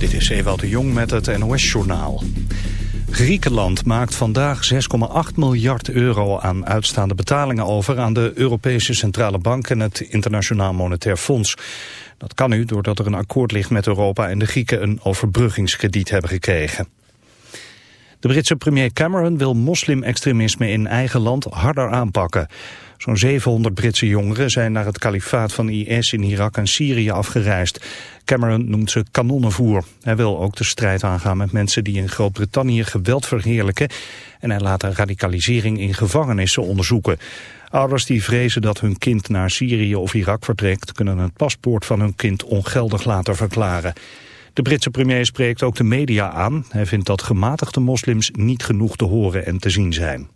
Dit is Ewout de Jong met het NOS-journaal. Griekenland maakt vandaag 6,8 miljard euro aan uitstaande betalingen over... aan de Europese Centrale Bank en het Internationaal Monetair Fonds. Dat kan nu doordat er een akkoord ligt met Europa en de Grieken... een overbruggingskrediet hebben gekregen. De Britse premier Cameron wil moslim-extremisme in eigen land harder aanpakken. Zo'n 700 Britse jongeren zijn naar het kalifaat van IS in Irak en Syrië afgereisd. Cameron noemt ze kanonnenvoer. Hij wil ook de strijd aangaan met mensen die in Groot-Brittannië geweld verheerlijken. En hij laat de radicalisering in gevangenissen onderzoeken. Ouders die vrezen dat hun kind naar Syrië of Irak vertrekt... kunnen het paspoort van hun kind ongeldig laten verklaren. De Britse premier spreekt ook de media aan. Hij vindt dat gematigde moslims niet genoeg te horen en te zien zijn.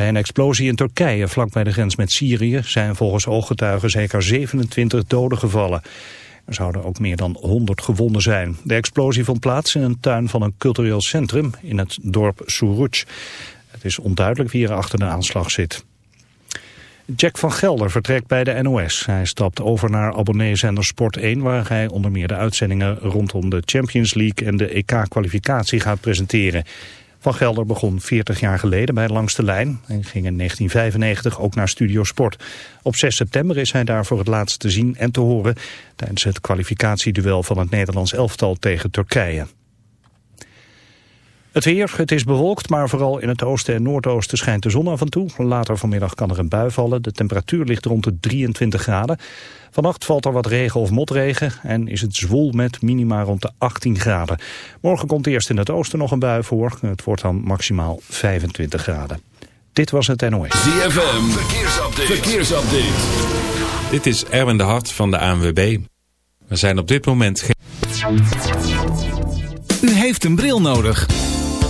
Bij een explosie in Turkije, vlakbij de grens met Syrië, zijn volgens ooggetuigen zeker 27 doden gevallen. Er zouden ook meer dan 100 gewonden zijn. De explosie vond plaats in een tuin van een cultureel centrum in het dorp Suruc. Het is onduidelijk wie er achter de aanslag zit. Jack van Gelder vertrekt bij de NOS. Hij stapt over naar abonneezender Sport 1... waar hij onder meer de uitzendingen rondom de Champions League... en de EK-kwalificatie gaat presenteren. Van Gelder begon 40 jaar geleden bij Langs de Lijn en ging in 1995 ook naar Studio Sport. Op 6 september is hij daar voor het laatst te zien en te horen tijdens het kwalificatieduel van het Nederlands elftal tegen Turkije. Het weer, het is bewolkt, maar vooral in het oosten en noordoosten schijnt de zon af en toe. Later vanmiddag kan er een bui vallen. De temperatuur ligt rond de 23 graden. Vannacht valt er wat regen of motregen en is het zwoel met minima rond de 18 graden. Morgen komt eerst in het oosten nog een bui voor. Het wordt dan maximaal 25 graden. Dit was het NOS. ZFM, verkeersupdate. verkeersupdate. Dit is Erwin de Hart van de ANWB. We zijn op dit moment geen... U heeft een bril nodig.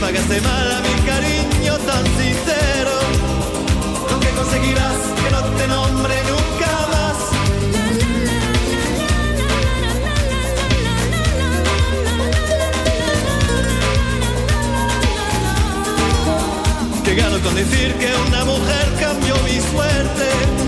Pagaste mal a mi cariño tan sincero, lo que conseguirás que no te nombre nunca más. Que gano con decir que una mujer cambió mi suerte.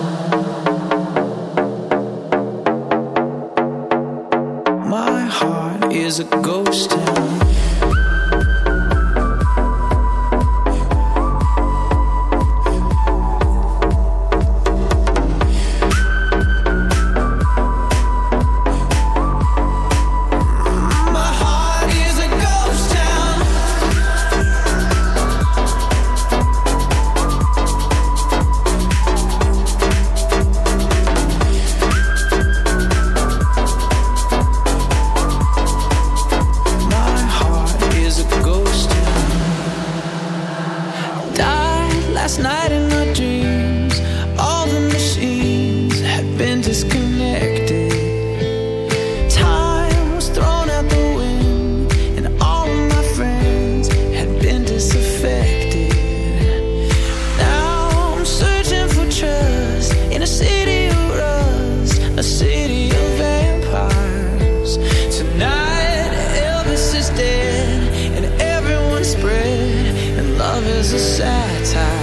as a satire.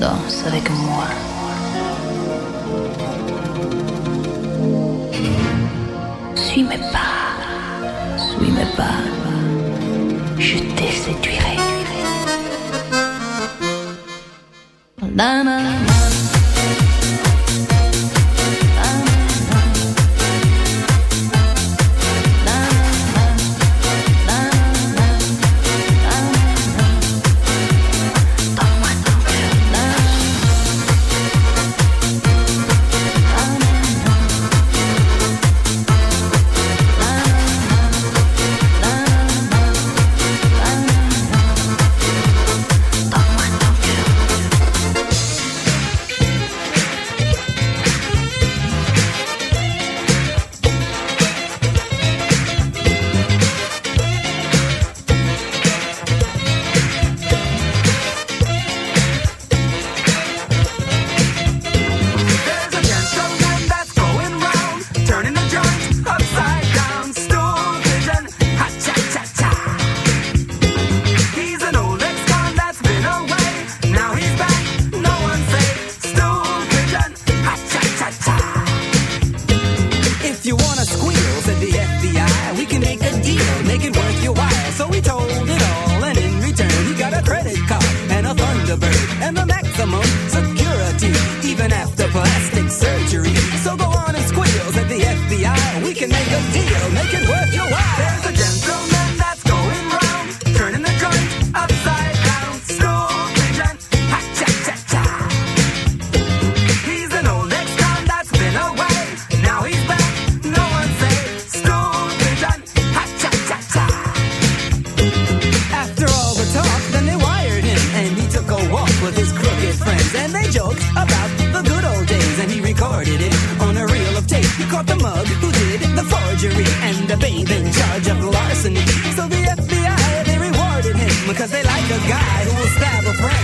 danse avec moi. Suis mes pas, suis mes pas, je te séduirai. Cause they like a guy who will stab a friend.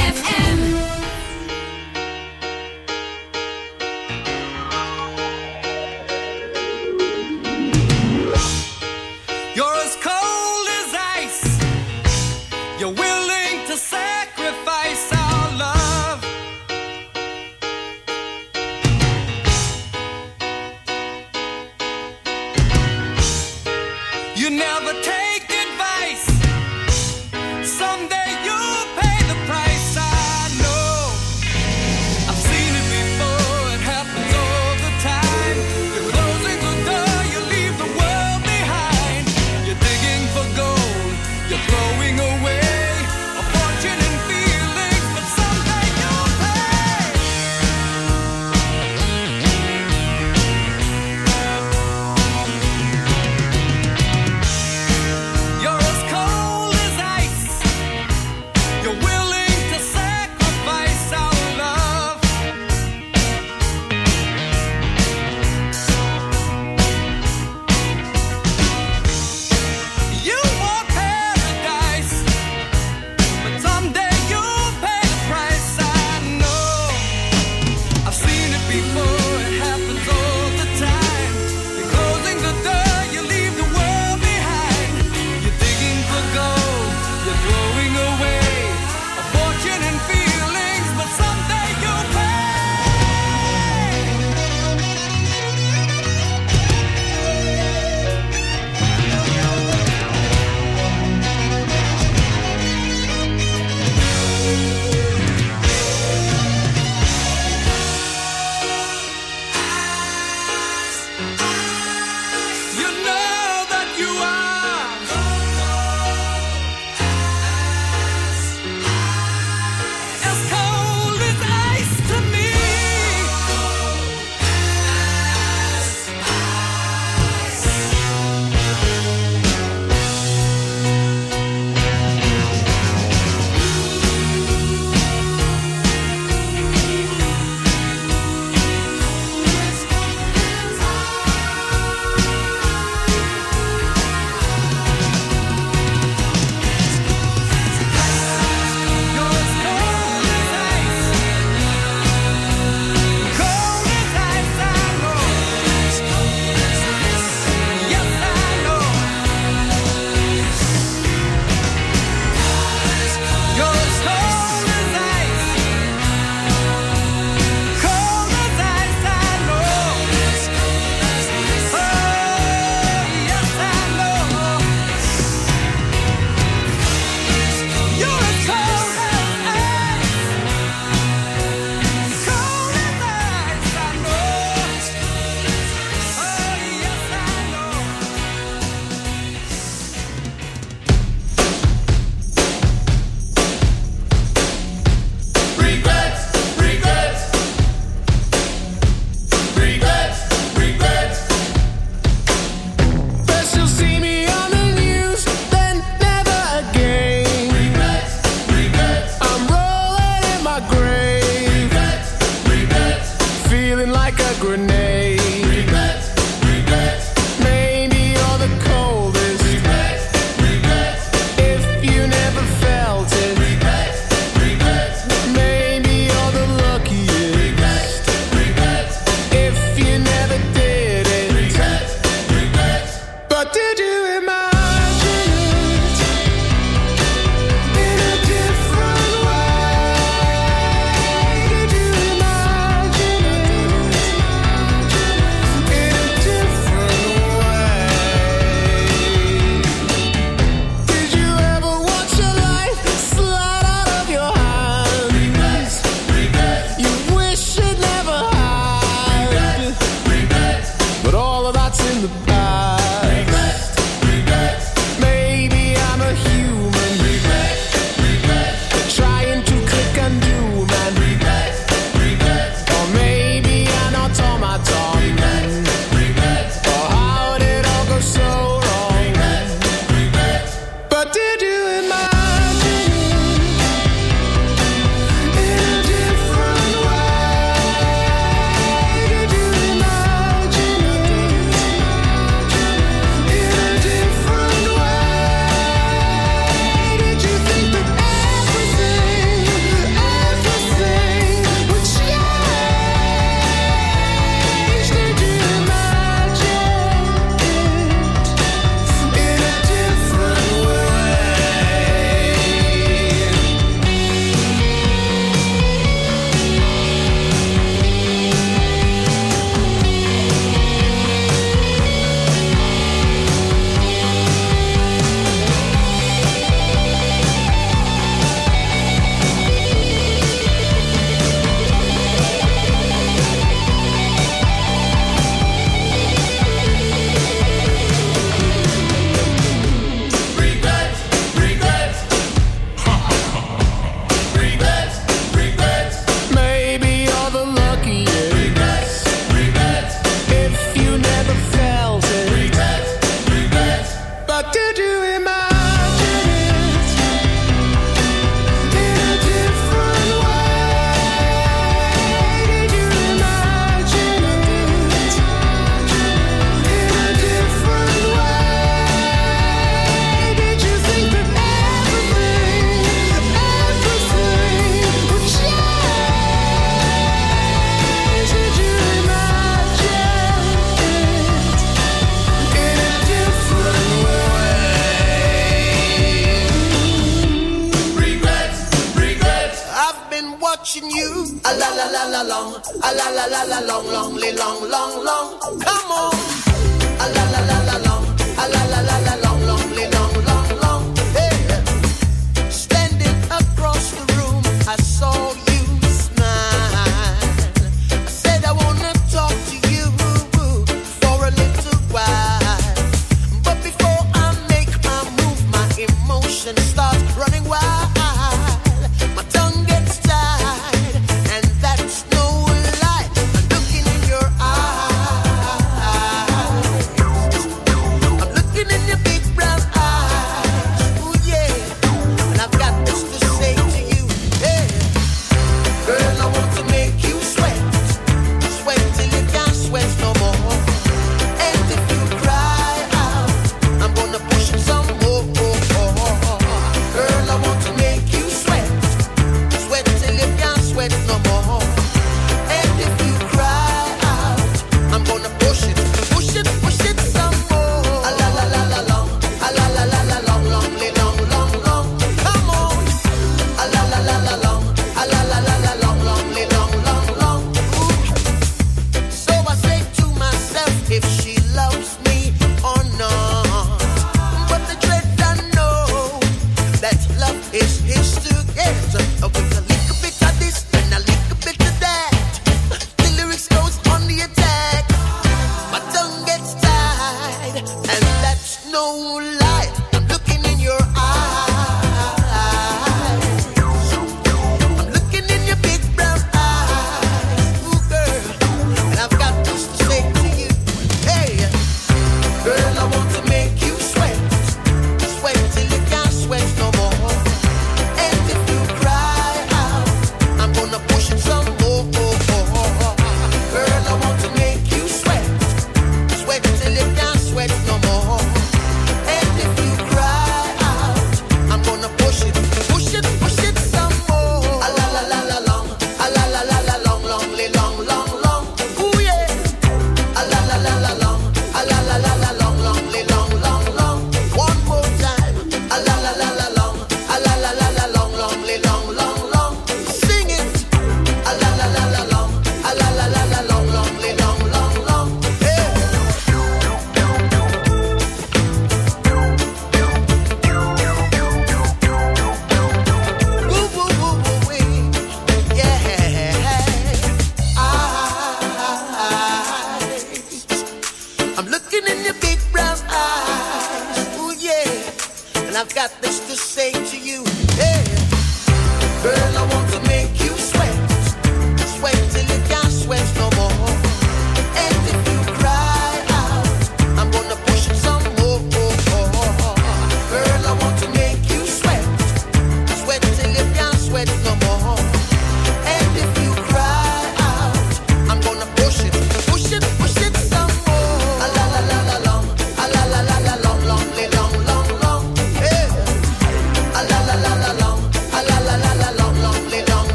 and starts.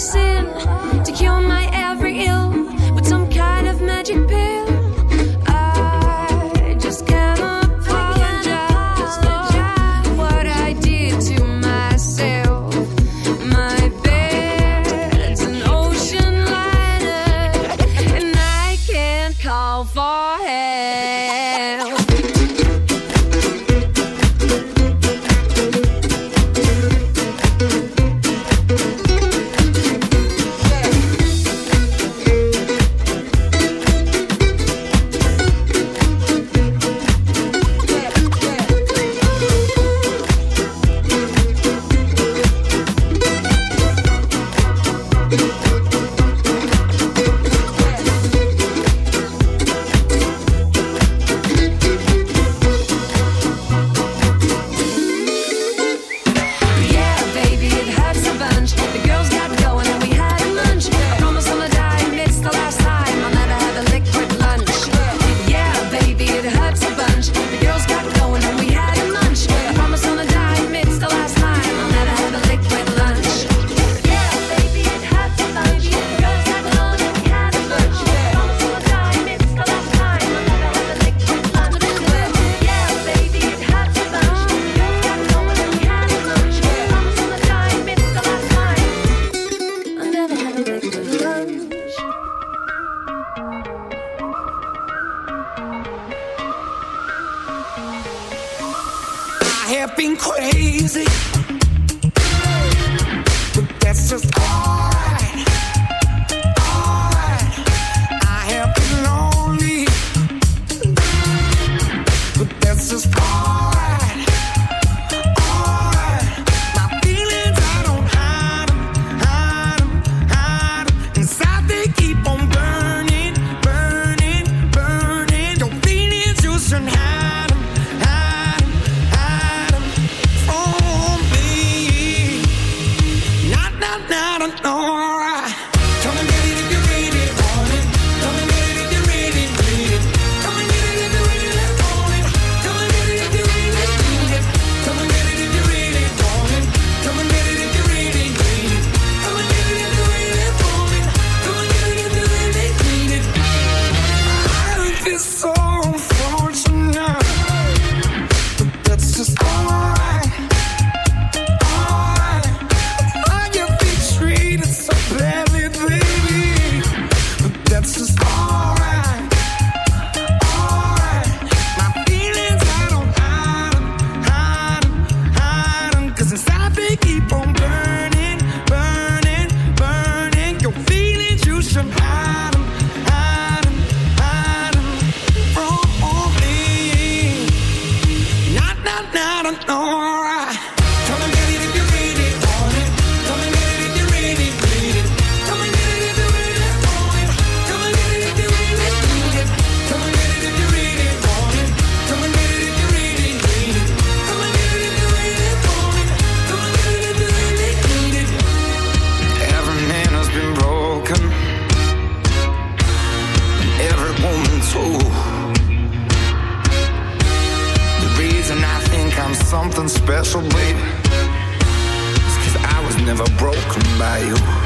see is. Ohio.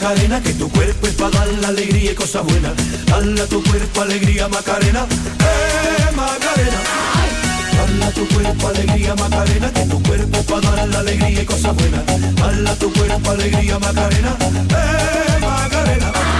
Macarena, que tu cuerpo es para dar la alegría y cosa buena. Dale a tu cuerpo alegría, Macarena, eh, Macarena. Dale a tu cuerpo alegría, Macarena, que tu cuerpo es para dar la alegría y cosa buena. Dale a tu cuerpo alegría, Macarena, eh, Macarena.